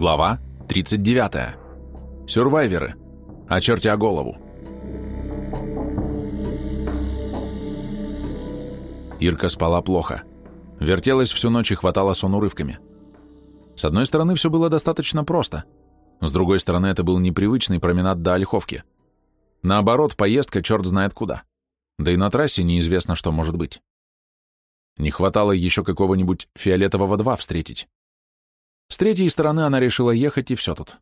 Глава 39. Сюрвайверы. Очертя голову. Ирка спала плохо. Вертелась всю ночь и хватала сон урывками. С одной стороны, все было достаточно просто. С другой стороны, это был непривычный променад до Ольховки. Наоборот, поездка черт знает куда. Да и на трассе неизвестно, что может быть. Не хватало еще какого-нибудь фиолетового два встретить. С третьей стороны она решила ехать, и все тут.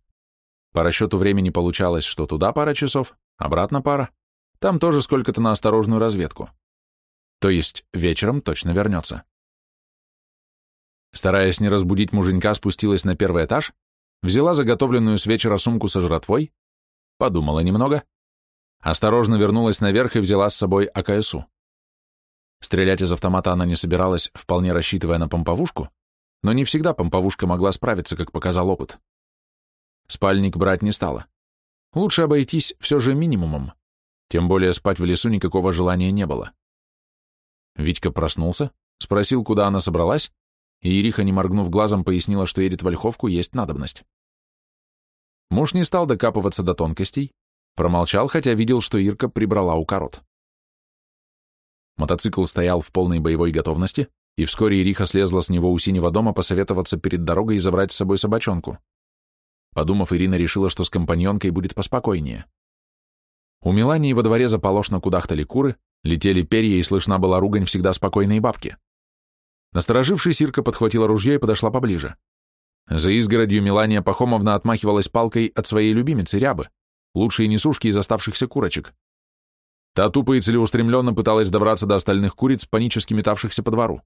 По расчету времени получалось, что туда пара часов, обратно пара, там тоже сколько-то на осторожную разведку. То есть вечером точно вернется. Стараясь не разбудить муженька, спустилась на первый этаж, взяла заготовленную с вечера сумку со жратвой, подумала немного, осторожно вернулась наверх и взяла с собой АКСУ. Стрелять из автомата она не собиралась, вполне рассчитывая на помповушку, но не всегда помповушка могла справиться, как показал опыт. Спальник брать не стала. Лучше обойтись все же минимумом, тем более спать в лесу никакого желания не было. Витька проснулся, спросил, куда она собралась, и Ириха, не моргнув глазом, пояснила, что едет в Ольховку, есть надобность. Муж не стал докапываться до тонкостей, промолчал, хотя видел, что Ирка прибрала у корот. Мотоцикл стоял в полной боевой готовности, и вскоре Ириха слезла с него у синего дома посоветоваться перед дорогой и забрать с собой собачонку. Подумав, Ирина решила, что с компаньонкой будет поспокойнее. У Мелании во дворе заполошно кудахтали куры, летели перья, и слышна была ругань всегда спокойной бабки. Насторожившись, Ирка подхватила ружье и подошла поближе. За изгородью Мелания Пахомовна отмахивалась палкой от своей любимицы Рябы, лучшей несушки из оставшихся курочек. Та тупо и целеустремленно пыталась добраться до остальных куриц, панически метавшихся по двору.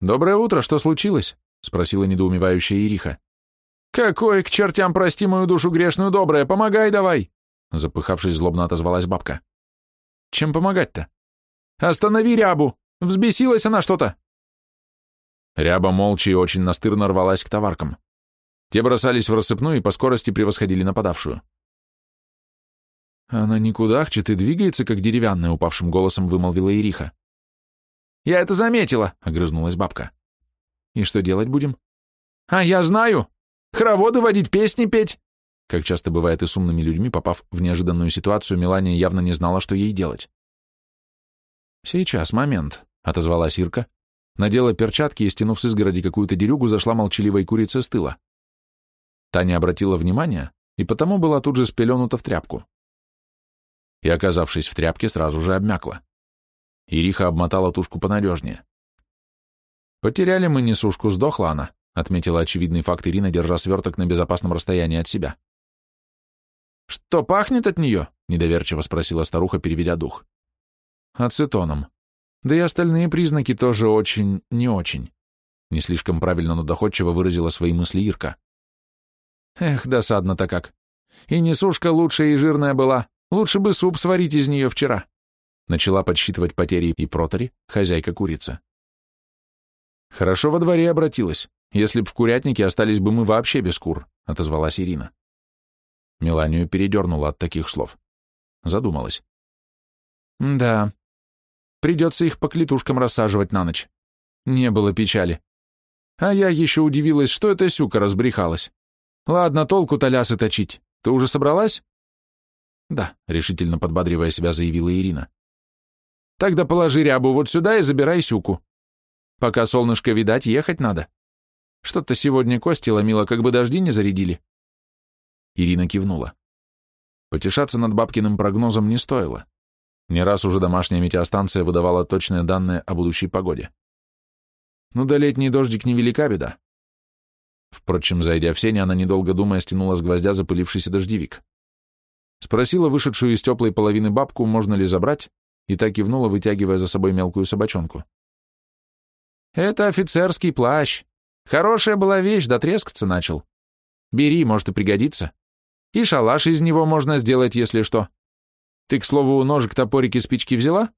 «Доброе утро, что случилось?» — спросила недоумевающая Ириха. «Какой к чертям, прости мою душу грешную добрая, помогай давай!» Запыхавшись, злобно отозвалась бабка. «Чем помогать-то?» «Останови рябу! Взбесилась она что-то!» Ряба молча и очень настырно рвалась к товаркам. Те бросались в рассыпную и по скорости превосходили нападавшую. «Она никуда кудахчет и двигается, как деревянная», — упавшим голосом вымолвила Ириха. «Я это заметила», — огрызнулась бабка. «И что делать будем?» «А я знаю! Хороводы водить, песни петь!» Как часто бывает и с умными людьми, попав в неожиданную ситуацию, Мелания явно не знала, что ей делать. «Сейчас, момент», — отозвалась Ирка, надела перчатки и, стянув с изгороди какую-то дерюгу, зашла молчаливой курице с тыла. Таня обратила внимание и потому была тут же спеленута в тряпку. И, оказавшись в тряпке, сразу же обмякла. Ириха обмотала тушку понадежнее. «Потеряли мы несушку, сдохла она», отметила очевидный факт Ирина, держа сверток на безопасном расстоянии от себя. «Что пахнет от нее?» — недоверчиво спросила старуха, переведя дух. «Ацетоном. Да и остальные признаки тоже очень... не очень». Не слишком правильно, но доходчиво выразила свои мысли Ирка. «Эх, досадно-то как. И несушка лучшая и жирная была. Лучше бы суп сварить из нее вчера». Начала подсчитывать потери и протори, хозяйка курица. Хорошо во дворе обратилась. Если б в курятнике остались бы мы вообще без кур, отозвалась Ирина. Меланию передернула от таких слов. Задумалась. Да, придется их по клетушкам рассаживать на ночь. Не было печали. А я еще удивилась, что эта сюка разбрехалась. Ладно, толку-то лясы точить. Ты уже собралась? Да, решительно подбадривая себя, заявила Ирина. Тогда положи рябу вот сюда и забирай сюку. Пока солнышко видать, ехать надо. Что-то сегодня кости ломило, как бы дожди не зарядили. Ирина кивнула. Потешаться над бабкиным прогнозом не стоило. Не раз уже домашняя метеостанция выдавала точные данные о будущей погоде. Ну да летний дождик невелика беда. Впрочем, зайдя в сень, она, недолго думая, стянула с гвоздя запылившийся дождевик. Спросила вышедшую из теплой половины бабку, можно ли забрать, и так кивнула, вытягивая за собой мелкую собачонку. «Это офицерский плащ. Хорошая была вещь, да трескаться начал. Бери, может и пригодится. И шалаш из него можно сделать, если что. Ты, к слову, ножик, топорики, спички взяла?»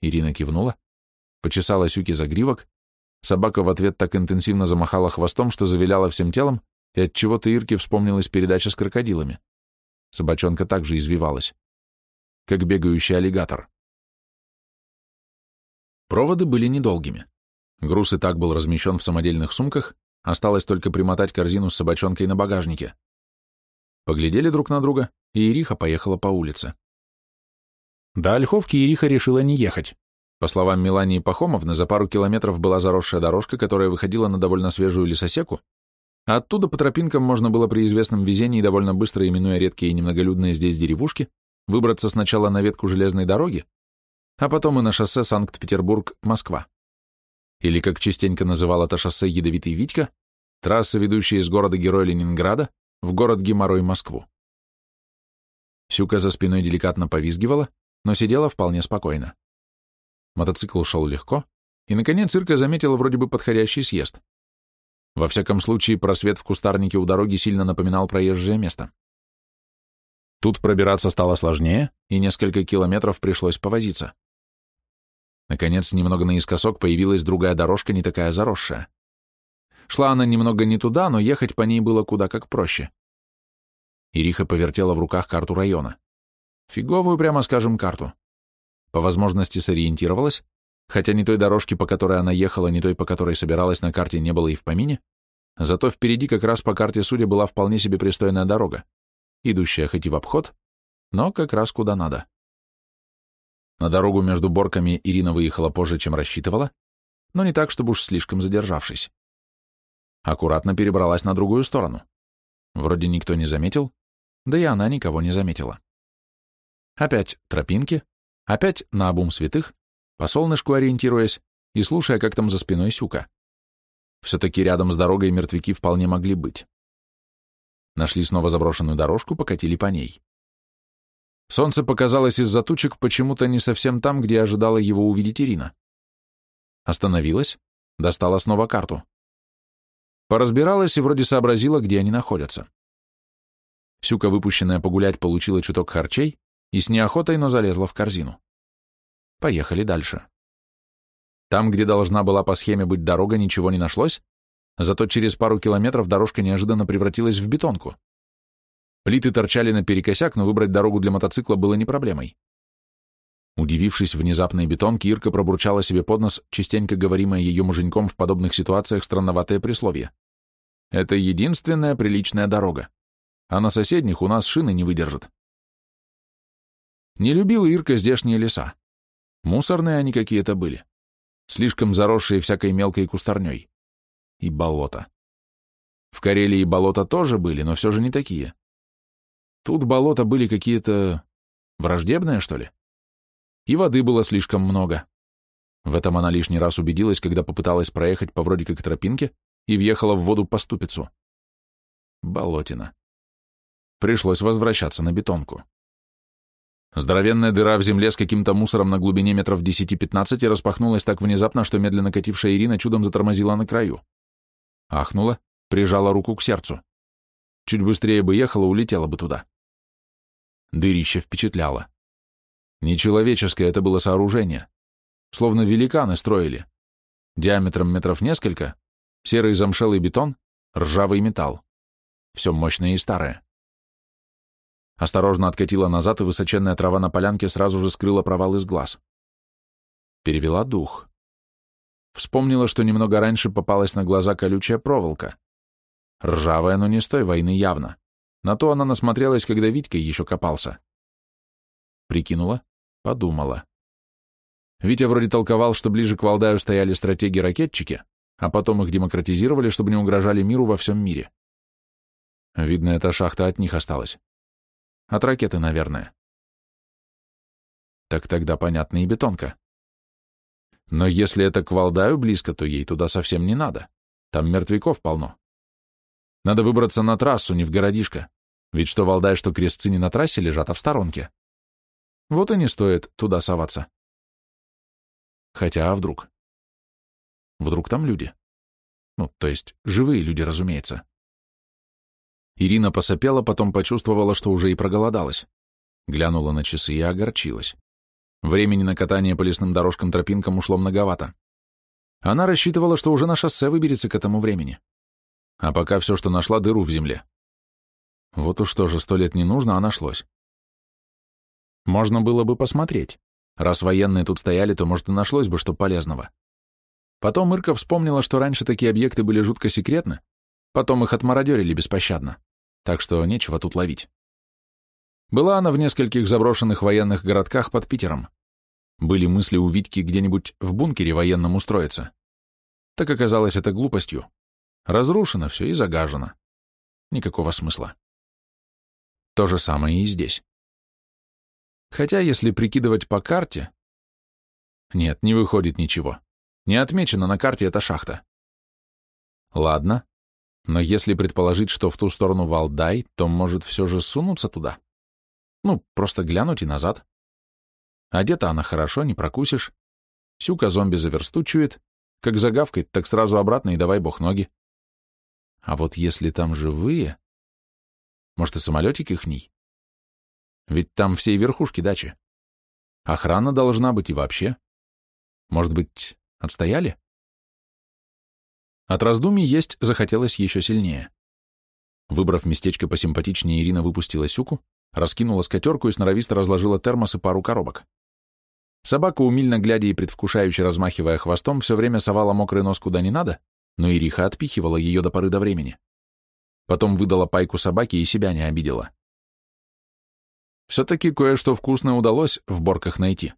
Ирина кивнула, почесала Сюки за гривок. Собака в ответ так интенсивно замахала хвостом, что завиляла всем телом, и от чего то Ирке вспомнилась передача с крокодилами. Собачонка также извивалась как бегающий аллигатор. Проводы были недолгими. Груз и так был размещен в самодельных сумках, осталось только примотать корзину с собачонкой на багажнике. Поглядели друг на друга, и Ириха поехала по улице. До Ольховки Ириха решила не ехать. По словам Мелании Пахомовны, за пару километров была заросшая дорожка, которая выходила на довольно свежую лесосеку, а оттуда по тропинкам можно было при известном везении довольно быстро, именуя редкие и немноголюдные здесь деревушки, выбраться сначала на ветку железной дороги, а потом и на шоссе Санкт-Петербург-Москва. Или, как частенько называл это шоссе Ядовитый Витька, трасса, ведущая из города-героя Ленинграда в город Геморрой Москву. Сюка за спиной деликатно повизгивала, но сидела вполне спокойно. Мотоцикл шел легко, и, наконец, Ирка заметила вроде бы подходящий съезд. Во всяком случае, просвет в кустарнике у дороги сильно напоминал проезжее место. Тут пробираться стало сложнее, и несколько километров пришлось повозиться. Наконец, немного наискосок появилась другая дорожка, не такая заросшая. Шла она немного не туда, но ехать по ней было куда как проще. Ириха повертела в руках карту района. Фиговую, прямо скажем, карту. По возможности сориентировалась, хотя ни той дорожки, по которой она ехала, ни той, по которой собиралась на карте, не было и в помине, зато впереди как раз по карте судя была вполне себе пристойная дорога, идущая хоть и в обход, но как раз куда надо. На дорогу между борками Ирина выехала позже, чем рассчитывала, но не так, чтобы уж слишком задержавшись. Аккуратно перебралась на другую сторону. Вроде никто не заметил, да и она никого не заметила. Опять тропинки, опять на обум святых, по солнышку ориентируясь и слушая, как там за спиной сюка. Все-таки рядом с дорогой мертвяки вполне могли быть. Нашли снова заброшенную дорожку, покатили по ней. Солнце показалось из-за тучек почему-то не совсем там, где ожидала его увидеть Ирина. Остановилась, достала снова карту. Поразбиралась и вроде сообразила, где они находятся. Сюка, выпущенная погулять, получила чуток харчей, и с неохотой, но залезла в корзину. Поехали дальше. Там, где должна была по схеме быть дорога, ничего не нашлось, зато через пару километров дорожка неожиданно превратилась в бетонку. Плиты торчали наперекосяк, но выбрать дорогу для мотоцикла было не проблемой. Удивившись внезапной бетонке, Ирка пробурчала себе под нос, частенько говоримое ее муженьком в подобных ситуациях странноватое присловие. «Это единственная приличная дорога, а на соседних у нас шины не выдержат». Не любила Ирка здешние леса. Мусорные они какие-то были. Слишком заросшие всякой мелкой кустарней. И болота. В Карелии болота тоже были, но все же не такие. Тут болота были какие-то... враждебные, что ли? И воды было слишком много. В этом она лишний раз убедилась, когда попыталась проехать по вроде как тропинке и въехала в воду по ступицу. Болотина. Пришлось возвращаться на бетонку. Здоровенная дыра в земле с каким-то мусором на глубине метров 10-15 распахнулась так внезапно, что медленно катившая Ирина чудом затормозила на краю. Ахнула, прижала руку к сердцу. Чуть быстрее бы ехала, улетела бы туда. Дырище впечатляло. Нечеловеческое это было сооружение. Словно великаны строили. Диаметром метров несколько, серый замшелый бетон, ржавый металл. Все мощное и старое. Осторожно откатила назад, и высоченная трава на полянке сразу же скрыла провал из глаз. Перевела дух. Вспомнила, что немного раньше попалась на глаза колючая проволока. Ржавая, но не с той войны явно. На то она насмотрелась, когда Витька еще копался. Прикинула, подумала. Витя вроде толковал, что ближе к Валдаю стояли стратеги-ракетчики, а потом их демократизировали, чтобы не угрожали миру во всем мире. Видно, эта шахта от них осталась. От ракеты, наверное. Так тогда понятно и бетонка. Но если это к Валдаю близко, то ей туда совсем не надо. Там мертвяков полно. Надо выбраться на трассу, не в городишко. Ведь что Валдай, что крестцы не на трассе лежат, а в сторонке. Вот и не стоит туда соваться. Хотя, а вдруг? Вдруг там люди? Ну, то есть, живые люди, разумеется. Ирина посопела, потом почувствовала, что уже и проголодалась. Глянула на часы и огорчилась. Времени на катание по лесным дорожкам-тропинкам ушло многовато. Она рассчитывала, что уже на шоссе выберется к этому времени. А пока все, что нашла, дыру в земле. Вот уж тоже сто лет не нужно, а нашлось. Можно было бы посмотреть. Раз военные тут стояли, то, может, и нашлось бы что полезного. Потом Ирка вспомнила, что раньше такие объекты были жутко секретны, потом их отмародерили беспощадно, так что нечего тут ловить. Была она в нескольких заброшенных военных городках под Питером. Были мысли у Витьки где-нибудь в бункере военном устроиться. Так оказалось это глупостью. Разрушено все и загажено. Никакого смысла. То же самое и здесь. Хотя, если прикидывать по карте... Нет, не выходит ничего. Не отмечено на карте эта шахта. Ладно, но если предположить, что в ту сторону Валдай, то может все же сунуться туда? Ну, просто глянуть и назад. Одета она хорошо, не прокусишь. Сюка зомби за версту чует. Как загавкает, так сразу обратно и давай бог ноги. А вот если там живые... Может, и самолетик ихний? Ведь там всей верхушки дачи. Охрана должна быть и вообще. Может быть, отстояли? От раздумий есть захотелось еще сильнее. Выбрав местечко посимпатичнее, Ирина выпустила сюку, раскинула скатерку и сноровисто разложила термос и пару коробок. Собака, умильно глядя и предвкушающе размахивая хвостом, все время совала мокрый нос куда не надо, но Ириха отпихивала ее до поры до времени. Потом выдала пайку собаке и себя не обидела. Все-таки кое-что вкусное удалось в борках найти.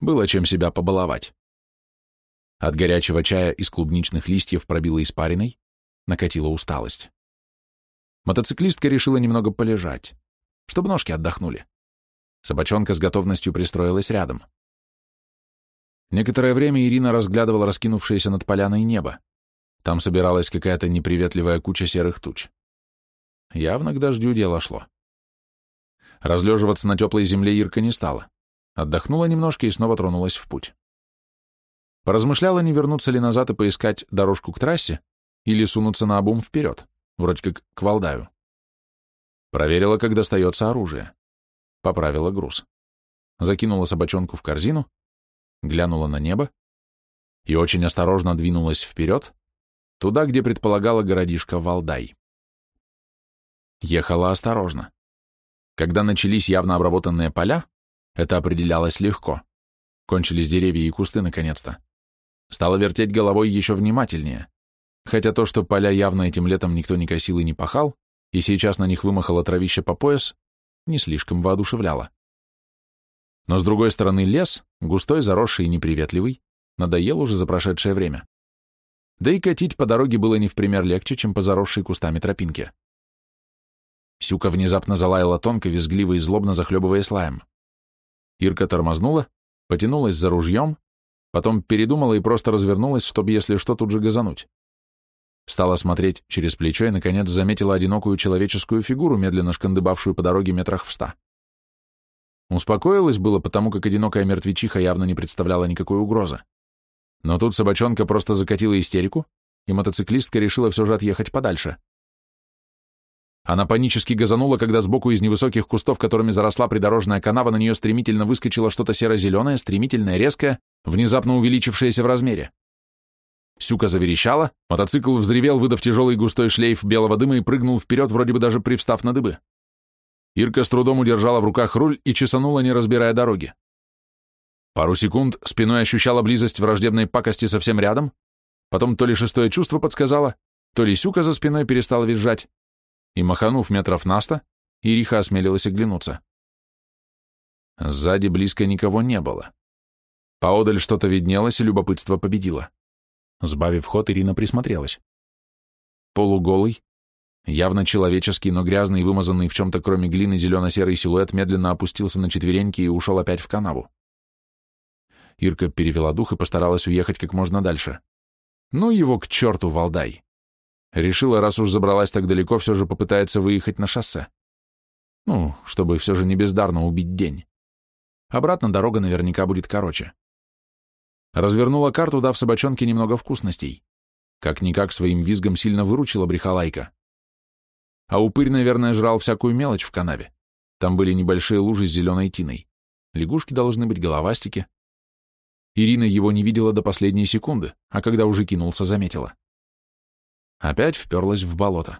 Было чем себя побаловать. От горячего чая из клубничных листьев пробила испариной, накатила усталость. Мотоциклистка решила немного полежать, чтобы ножки отдохнули. Собачонка с готовностью пристроилась рядом. Некоторое время Ирина разглядывала раскинувшееся над поляной небо. Там собиралась какая-то неприветливая куча серых туч. Явно к дождю дело шло. Разлеживаться на теплой земле Ирка не стала. Отдохнула немножко и снова тронулась в путь. Поразмышляла, не вернуться ли назад и поискать дорожку к трассе, или сунуться на обум вперед, вроде как к Валдаю. Проверила, как достается оружие. Поправила груз. Закинула собачонку в корзину, глянула на небо и очень осторожно двинулась вперед, туда, где предполагала городишко Валдай. Ехала осторожно. Когда начались явно обработанные поля, это определялось легко. Кончились деревья и кусты наконец-то. Стала вертеть головой еще внимательнее, хотя то, что поля явно этим летом никто не косил и не пахал, и сейчас на них вымахало травище по пояс, не слишком воодушевляло. Но с другой стороны лес, густой, заросший и неприветливый, надоел уже за прошедшее время. Да и катить по дороге было не в пример легче, чем по заросшей кустами тропинке. Сюка внезапно залаяла тонко, визгливо и злобно захлебываясь лаем. Ирка тормознула, потянулась за ружьем, потом передумала и просто развернулась, чтобы, если что, тут же газануть. Стала смотреть через плечо и, наконец, заметила одинокую человеческую фигуру, медленно шкандыбавшую по дороге метрах в ста. Успокоилась было, потому как одинокая мертвечиха явно не представляла никакой угрозы. Но тут собачонка просто закатила истерику, и мотоциклистка решила все же отъехать подальше. Она панически газанула, когда сбоку из невысоких кустов, которыми заросла придорожная канава, на нее стремительно выскочило что-то серо-зеленое, стремительное, резкое, внезапно увеличившееся в размере. Сюка заверещала, мотоцикл взревел, выдав тяжелый густой шлейф белого дыма и прыгнул вперед, вроде бы даже привстав на дыбы. Ирка с трудом удержала в руках руль и чесанула, не разбирая дороги. Пару секунд спиной ощущала близость враждебной пакости совсем рядом, потом то ли шестое чувство подсказало, то ли Сюка за спиной перестала визжать, и, маханув метров на сто, Ириха осмелилась оглянуться. Сзади близко никого не было. Поодаль что-то виднелось, и любопытство победило. Сбавив ход, Ирина присмотрелась. Полуголый, явно человеческий, но грязный и вымазанный в чем-то кроме глины зелено-серый силуэт медленно опустился на четвереньки и ушел опять в канаву. Ирка перевела дух и постаралась уехать как можно дальше. Ну его к черту, Валдай. Решила, раз уж забралась так далеко, все же попытается выехать на шоссе. Ну, чтобы все же не бездарно убить день. Обратно дорога наверняка будет короче. Развернула карту, дав собачонке немного вкусностей. Как-никак своим визгом сильно выручила брехалайка. А упырь, наверное, жрал всякую мелочь в канаве. Там были небольшие лужи с зеленой тиной. Лягушки должны быть, головастики. Ирина его не видела до последней секунды, а когда уже кинулся, заметила. Опять вперлась в болото.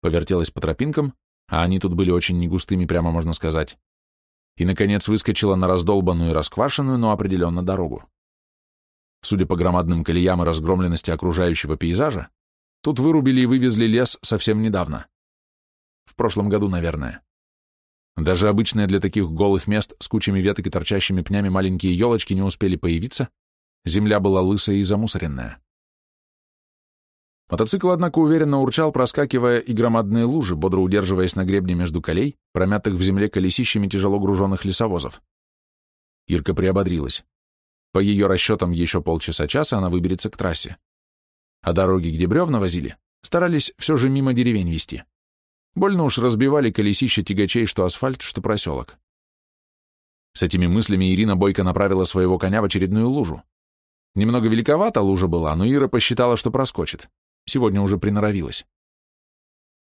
Повертелась по тропинкам, а они тут были очень негустыми, прямо можно сказать. И, наконец, выскочила на раздолбанную и расквашенную, но определенно дорогу. Судя по громадным колеям и разгромленности окружающего пейзажа, тут вырубили и вывезли лес совсем недавно. В прошлом году, наверное. Даже обычные для таких голых мест с кучами веток и торчащими пнями маленькие елочки не успели появиться, земля была лысая и замусоренная. Мотоцикл, однако, уверенно урчал, проскакивая и громадные лужи, бодро удерживаясь на гребне между колей, промятых в земле колесищами тяжело груженных лесовозов. Ирка приободрилась. По ее расчетам, еще полчаса-часа она выберется к трассе. А дороги, где бревна возили, старались все же мимо деревень вести. Больно уж разбивали колесища тягачей, что асфальт, что проселок. С этими мыслями Ирина Бойко направила своего коня в очередную лужу. Немного великовата лужа была, но Ира посчитала, что проскочит. Сегодня уже приноровилась.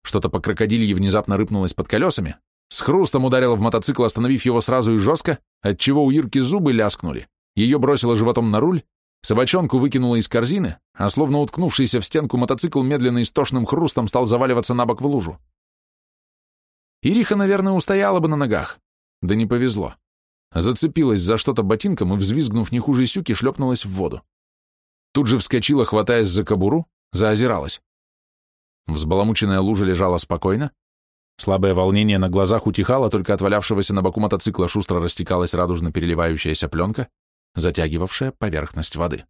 Что-то по крокодилье внезапно рыпнулось под колесами, с хрустом ударило в мотоцикл, остановив его сразу и жестко, отчего у Ирки зубы ляскнули, ее бросило животом на руль, собачонку выкинуло из корзины, а словно уткнувшийся в стенку мотоцикл медленно и стошным хрустом стал заваливаться на бок в лужу. Ириха, наверное, устояла бы на ногах. Да не повезло. Зацепилась за что-то ботинком и, взвизгнув не хуже сюки, шлепнулась в воду. Тут же вскочила, хватаясь за кобуру, заозиралась. Взбаламученная лужа лежала спокойно. Слабое волнение на глазах утихало, только от валявшегося на боку мотоцикла шустро растекалась радужно переливающаяся пленка, затягивавшая поверхность воды.